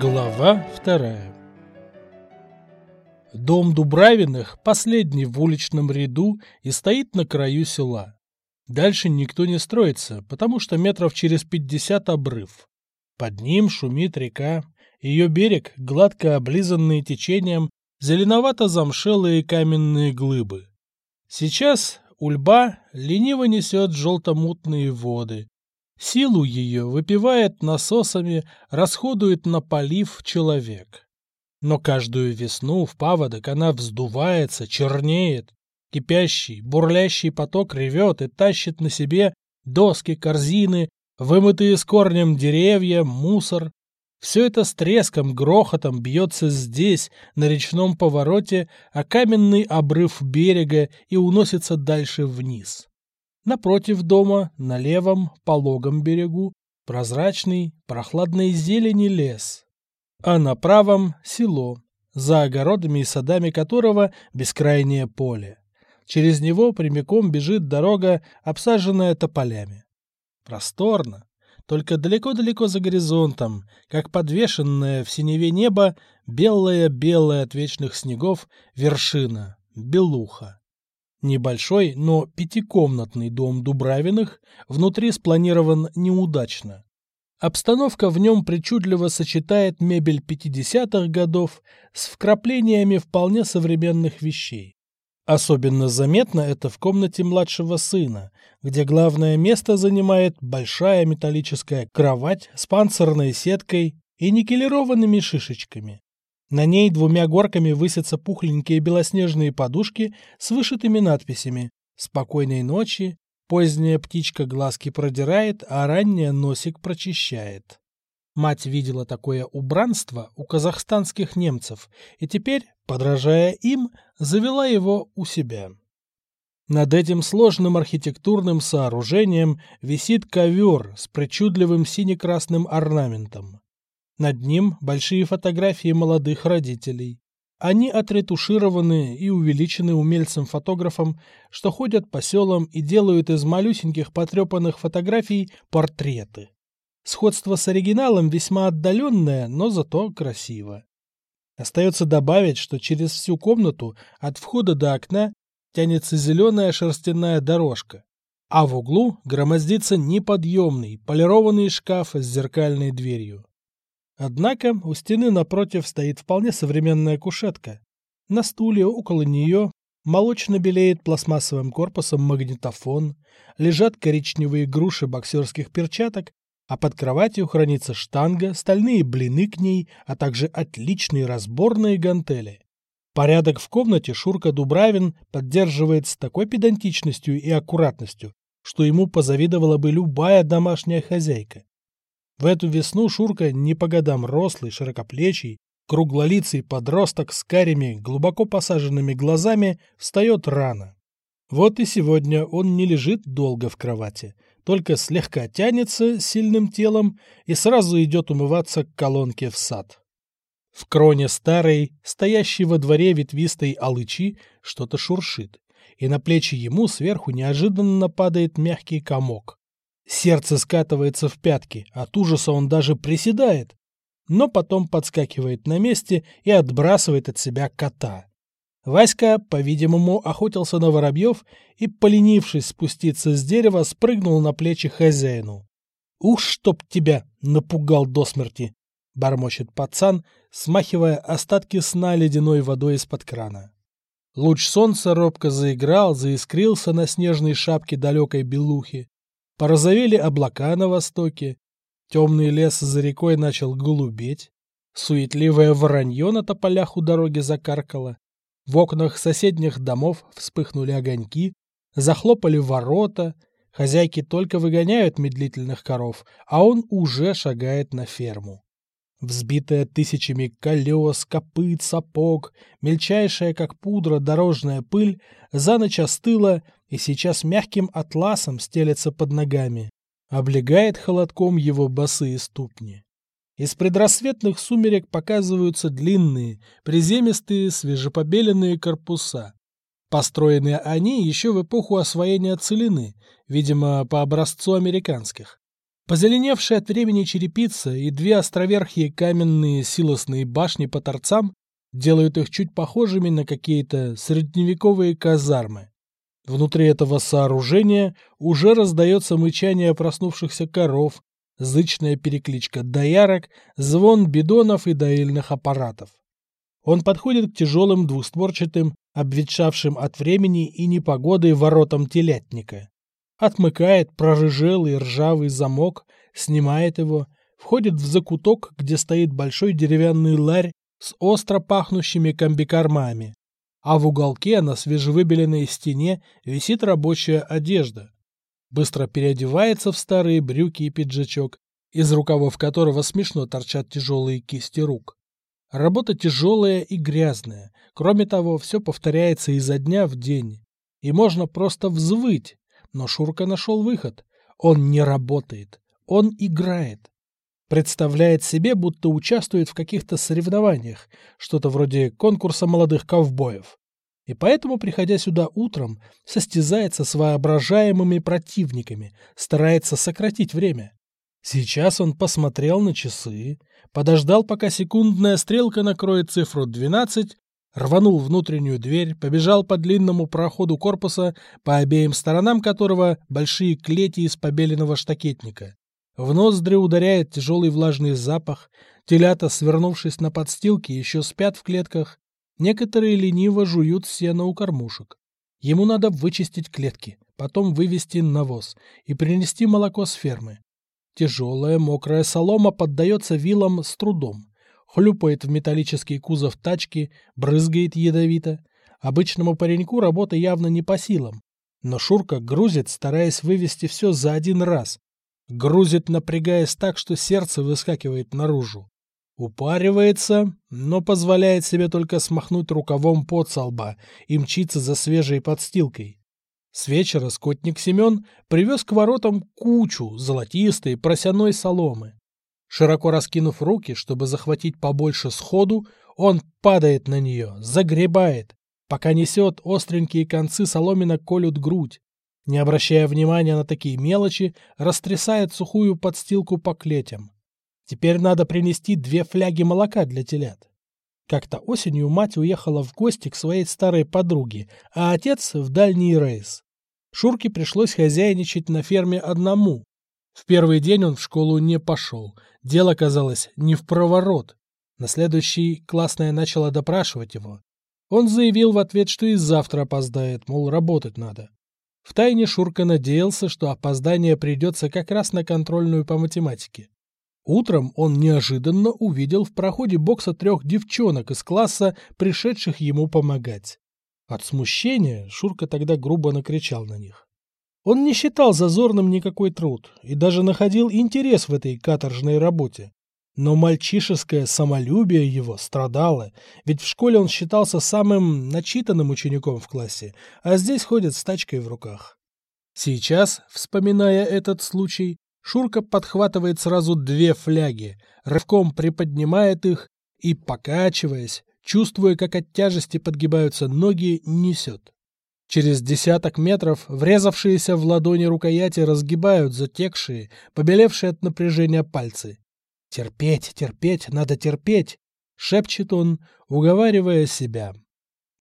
Глава вторая Дом Дубравиных последний в уличном ряду и стоит на краю села. Дальше никто не строится, потому что метров через пятьдесят обрыв. Под ним шумит река, ее берег, гладко облизанный течением, зеленовато-замшелые каменные глыбы. Сейчас ульба лениво несет желто-мутные воды. Силу ее выпивает насосами, расходует на полив человек. Но каждую весну в паводок она вздувается, чернеет. Кипящий, бурлящий поток ревет и тащит на себе доски, корзины, вымытые с корнем деревья, мусор. Все это с треском, грохотом бьется здесь, на речном повороте, о каменный обрыв берега и уносится дальше вниз. Напротив дома, на левом, пологом берегу, прозрачный, прохладной зелени лес. А на правом — село, за огородами и садами которого бескрайнее поле. Через него прямиком бежит дорога, обсаженная тополями. Просторно, только далеко-далеко за горизонтом, как подвешенная в синеве небо, белая-белая от вечных снегов вершина, белуха. Небольшой, но пятикомнатный дом Дубравиных внутри спланирован неудачно. Обстановка в нем причудливо сочетает мебель 50-х годов с вкраплениями вполне современных вещей. Особенно заметно это в комнате младшего сына, где главное место занимает большая металлическая кровать с панцирной сеткой и никелированными шишечками. На ней двумя горками высятся пухленькие белоснежные подушки с вышитыми надписями «Спокойной ночи», «Поздняя птичка глазки продирает, а ранняя носик прочищает». Мать видела такое убранство у казахстанских немцев и теперь, подражая им, завела его у себя. Над этим сложным архитектурным сооружением висит ковер с причудливым сине-красным орнаментом. Над ним большие фотографии молодых родителей. Они отретушированы и увеличены умельцем-фотографом, что ходят по селам и делают из малюсеньких потрепанных фотографий портреты. Сходство с оригиналом весьма отдаленное, но зато красиво. Остается добавить, что через всю комнату от входа до окна тянется зеленая шерстяная дорожка, а в углу громоздится неподъемный полированный шкаф с зеркальной дверью. Однако у стены напротив стоит вполне современная кушетка. На стуле около нее молочно белеет пластмассовым корпусом магнитофон, лежат коричневые груши боксерских перчаток, а под кроватью хранится штанга, стальные блины к ней, а также отличные разборные гантели. Порядок в комнате Шурка Дубравин поддерживает с такой педантичностью и аккуратностью, что ему позавидовала бы любая домашняя хозяйка. В эту весну Шурка не по годам рослый, широкоплечий, круглолицый подросток с карими, глубоко посаженными глазами встает рано. Вот и сегодня он не лежит долго в кровати, только слегка тянется сильным телом и сразу идет умываться к колонке в сад. В кроне старой, стоящей во дворе ветвистой алычи, что-то шуршит, и на плечи ему сверху неожиданно падает мягкий комок. Сердце скатывается в пятки, от ужаса он даже приседает, но потом подскакивает на месте и отбрасывает от себя кота. Васька, по-видимому, охотился на воробьев и, поленившись спуститься с дерева, спрыгнул на плечи хозяину. «Ух, чтоб тебя!» — напугал до смерти! — бормочет пацан, смахивая остатки сна ледяной водой из-под крана. Луч солнца робко заиграл, заискрился на снежной шапке далекой белухи. Порозовели облака на востоке, темный лес за рекой начал голубеть, суетливое воронье на тополях у дороги закаркало, в окнах соседних домов вспыхнули огоньки, захлопали ворота, хозяйки только выгоняют медлительных коров, а он уже шагает на ферму. Взбитая тысячами колес, копыт, сапог, мельчайшая, как пудра, дорожная пыль за ночь остыла и сейчас мягким атласом стелется под ногами, облегает холодком его босые ступни. Из предрассветных сумерек показываются длинные, приземистые, свежепобеленные корпуса. Построенные они еще в эпоху освоения целины, видимо, по образцу американских. Позеленевшая от времени черепица и две островерхие каменные силосные башни по торцам делают их чуть похожими на какие-то средневековые казармы. Внутри этого сооружения уже раздается мычание проснувшихся коров, зычная перекличка доярок, звон бидонов и доильных аппаратов. Он подходит к тяжелым двустворчатым, обветшавшим от времени и непогоды воротам телятника. Отмыкает прорыжелый ржавый замок, снимает его, входит в закуток, где стоит большой деревянный ларь с остро пахнущими комбикормами а в уголке на свежевыбеленной стене висит рабочая одежда. Быстро переодевается в старые брюки и пиджачок, из рукавов которого смешно торчат тяжелые кисти рук. Работа тяжелая и грязная. Кроме того, все повторяется изо дня в день. И можно просто взвыть. Но Шурка нашел выход. Он не работает. Он играет. Представляет себе, будто участвует в каких-то соревнованиях, что-то вроде конкурса молодых ковбоев. И поэтому, приходя сюда утром, состязается с воображаемыми противниками, старается сократить время. Сейчас он посмотрел на часы, подождал, пока секундная стрелка накроет цифру 12, рванул внутреннюю дверь, побежал по длинному проходу корпуса, по обеим сторонам которого большие клети из побеленного штакетника. В ноздри ударяет тяжелый влажный запах, телята, свернувшись на подстилке, еще спят в клетках, некоторые лениво жуют сено у кормушек. Ему надо вычистить клетки, потом вывести навоз и принести молоко с фермы. Тяжелая мокрая солома поддается вилам с трудом, хлюпает в металлический кузов тачки, брызгает ядовито. Обычному пареньку работа явно не по силам, но Шурка грузит, стараясь вывести все за один раз, Грузит, напрягаясь так, что сердце выскакивает наружу. Упаривается, но позволяет себе только смахнуть рукавом под со лба и мчиться за свежей подстилкой. С вечера скотник Семен привез к воротам кучу золотистой просяной соломы. Широко раскинув руки, чтобы захватить побольше сходу, он падает на нее, загребает, пока несет остренькие концы соломина колют грудь, не обращая внимания на такие мелочи, растрясает сухую подстилку по клетям. Теперь надо принести две фляги молока для телят. Как-то осенью мать уехала в гости к своей старой подруге, а отец в дальний рейс. Шурке пришлось хозяйничать на ферме одному. В первый день он в школу не пошел. Дело казалось не в проворот. На следующий классная начала допрашивать его. Он заявил в ответ, что и завтра опоздает, мол, работать надо. Втайне Шурка надеялся, что опоздание придется как раз на контрольную по математике. Утром он неожиданно увидел в проходе бокса трех девчонок из класса, пришедших ему помогать. От смущения Шурка тогда грубо накричал на них. Он не считал зазорным никакой труд и даже находил интерес в этой каторжной работе. Но мальчишеское самолюбие его страдало, ведь в школе он считался самым начитанным учеником в классе, а здесь ходит с тачкой в руках. Сейчас, вспоминая этот случай, Шурка подхватывает сразу две фляги, рывком приподнимает их и, покачиваясь, чувствуя, как от тяжести подгибаются ноги, несет. Через десяток метров врезавшиеся в ладони рукояти разгибают затекшие, побелевшие от напряжения пальцы. «Терпеть, терпеть, надо терпеть!» — шепчет он, уговаривая себя.